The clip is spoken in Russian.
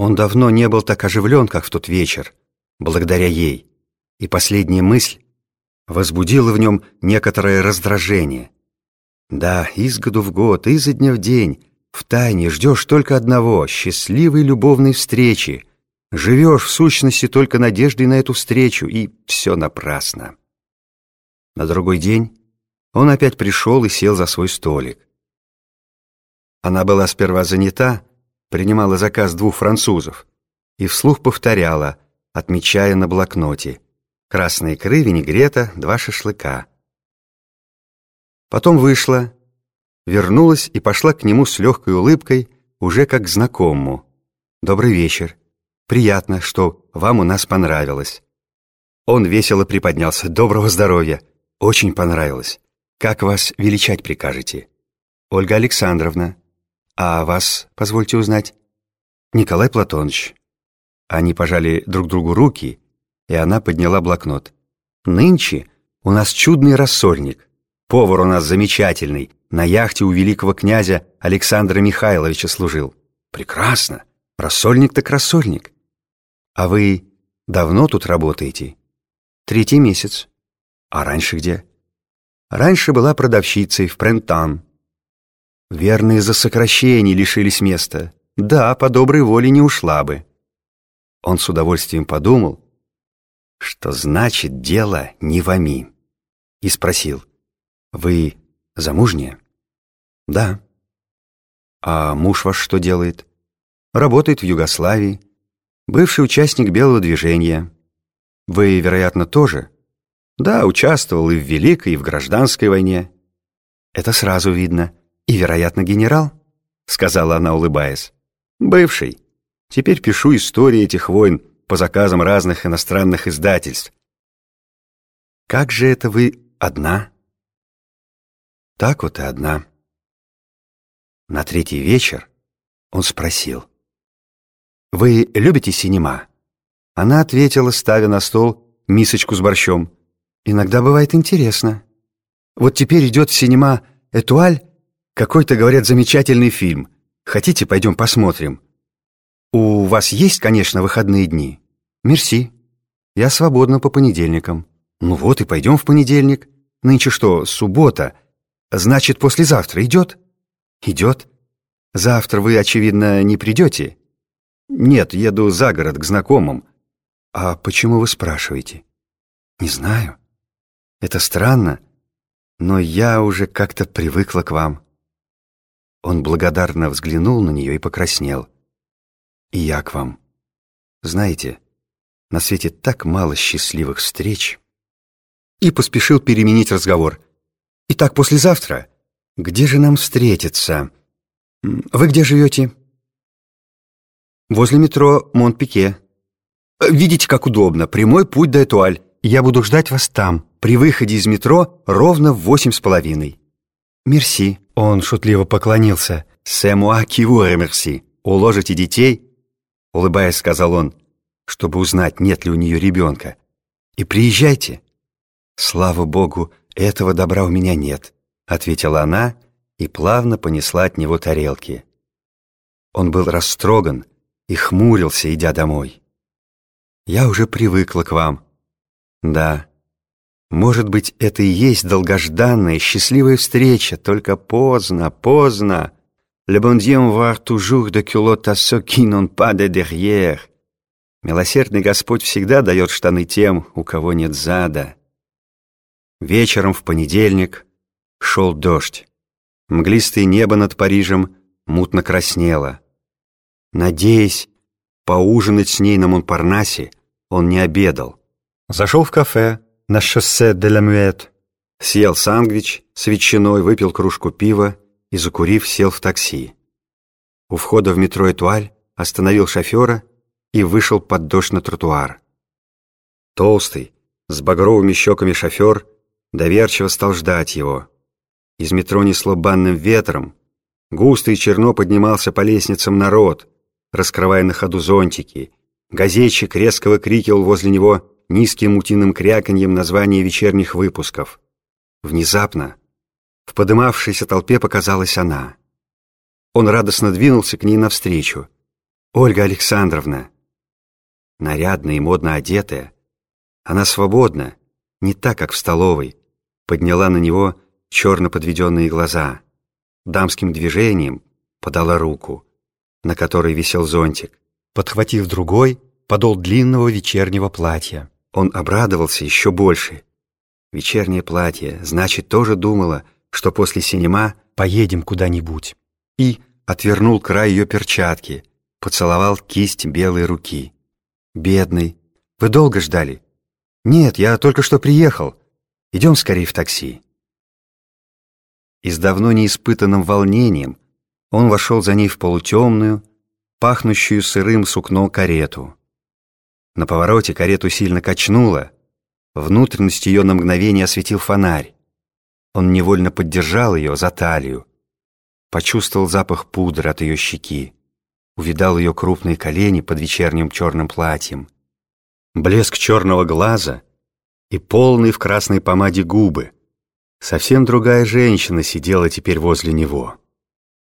Он давно не был так оживлен, как в тот вечер, благодаря ей, и последняя мысль возбудила в нем некоторое раздражение. Да, из году в год, изо дня в день, в тайне ждешь только одного — счастливой любовной встречи, живешь в сущности только надеждой на эту встречу, и все напрасно. На другой день он опять пришел и сел за свой столик. Она была сперва занята, принимала заказ двух французов и вслух повторяла, отмечая на блокноте «Красные икры, винегрета, два шашлыка». Потом вышла, вернулась и пошла к нему с легкой улыбкой, уже как к знакомому. «Добрый вечер. Приятно, что вам у нас понравилось». Он весело приподнялся. «Доброго здоровья. Очень понравилось. Как вас величать прикажете?» «Ольга Александровна». «А вас, позвольте узнать?» «Николай Платонович». Они пожали друг другу руки, и она подняла блокнот. «Нынче у нас чудный рассольник. Повар у нас замечательный, на яхте у великого князя Александра Михайловича служил. Прекрасно. Рассольник так рассольник. А вы давно тут работаете? Третий месяц. А раньше где? Раньше была продавщицей в Прентан. Верно, из-за сокращений лишились места. Да, по доброй воле не ушла бы. Он с удовольствием подумал, что значит дело не вами. И спросил, вы замужняя? Да. А муж ваш что делает? Работает в Югославии. Бывший участник белого движения. Вы, вероятно, тоже? Да, участвовал и в Великой, и в Гражданской войне. Это сразу видно. И, вероятно, генерал? Сказала она, улыбаясь. Бывший. Теперь пишу истории этих войн по заказам разных иностранных издательств. Как же это вы одна? Так вот и одна. На третий вечер он спросил. «Вы любите синема?» Она ответила, ставя на стол мисочку с борщом. «Иногда бывает интересно. Вот теперь идет в синема «Этуаль» какой-то, говорят, замечательный фильм. Хотите, пойдем посмотрим? У вас есть, конечно, выходные дни? Мерси. Я свободна по понедельникам. Ну вот и пойдем в понедельник. Нынче что, суббота — Значит, послезавтра идет? Идет. Завтра вы, очевидно, не придете? Нет, еду за город к знакомым. А почему вы спрашиваете? Не знаю. Это странно, но я уже как-то привыкла к вам. Он благодарно взглянул на нее и покраснел. И я к вам. Знаете, на свете так мало счастливых встреч. И поспешил переменить разговор — Итак, послезавтра? Где же нам встретиться? Вы где живете? Возле метро Монпике. Видите, как удобно. Прямой путь до Этуаль. Я буду ждать вас там, при выходе из метро, ровно в восемь с половиной. Мерси. Он шутливо поклонился. Сэмуа кивуэ мерси. Уложите детей, улыбаясь, сказал он, чтобы узнать, нет ли у нее ребенка. И приезжайте. Слава богу, «Этого добра у меня нет», — ответила она и плавно понесла от него тарелки. Он был растроган и хмурился, идя домой. «Я уже привыкла к вам». «Да, может быть, это и есть долгожданная, счастливая встреча, только поздно, поздно. Le bon Dieu voir toujours de culotte à ceux qui n'ont pas de derrière». Милосердный Господь всегда дает штаны тем, у кого нет зада. Вечером в понедельник шел дождь. Мглистое небо над Парижем мутно краснело. Надеясь поужинать с ней на Монпарнасе, он не обедал. Зашел в кафе на шоссе де ла Мюэт, съел сандвич с ветчиной, выпил кружку пива и, закурив, сел в такси. У входа в метро «Этуаль» остановил шофера и вышел под дождь на тротуар. Толстый, с багровыми щеками шофер доверчиво стал ждать его. Из метро несло банным ветром. Густо и черно поднимался по лестницам народ, раскрывая на ходу зонтики. Газетчик резко выкрикивал возле него низким утиным кряканьем название вечерних выпусков. Внезапно в подымавшейся толпе показалась она. Он радостно двинулся к ней навстречу. Ольга Александровна!» Нарядная и модно одетая, она свободна, не так, как в столовой, подняла на него черно подведенные глаза, дамским движением подала руку, на которой висел зонтик, подхватив другой подол длинного вечернего платья. Он обрадовался еще больше. Вечернее платье, значит, тоже думала, что после синема поедем куда-нибудь. И отвернул край ее перчатки, поцеловал кисть белой руки. «Бедный, вы долго ждали?» «Нет, я только что приехал. Идем скорее в такси». И с давно неиспытанным волнением он вошел за ней в полутемную, пахнущую сырым сукно карету. На повороте карету сильно качнуло, внутренность ее на мгновение осветил фонарь. Он невольно поддержал ее за талию, почувствовал запах пудры от ее щеки, увидал ее крупные колени под вечерним черным платьем, блеск черного глаза и полные в красной помаде губы. Совсем другая женщина сидела теперь возле него.